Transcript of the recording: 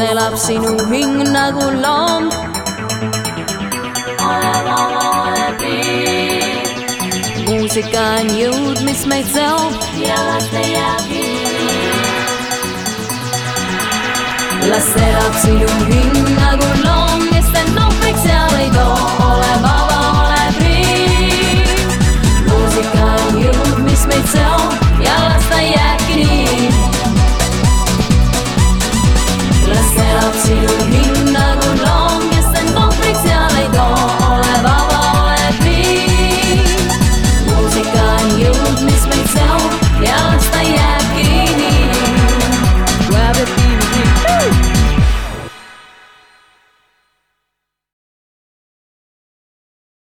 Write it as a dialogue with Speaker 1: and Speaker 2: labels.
Speaker 1: elab sinu hing nagu loom. muusika on jõud, mis meid seob. las elab sinu hing.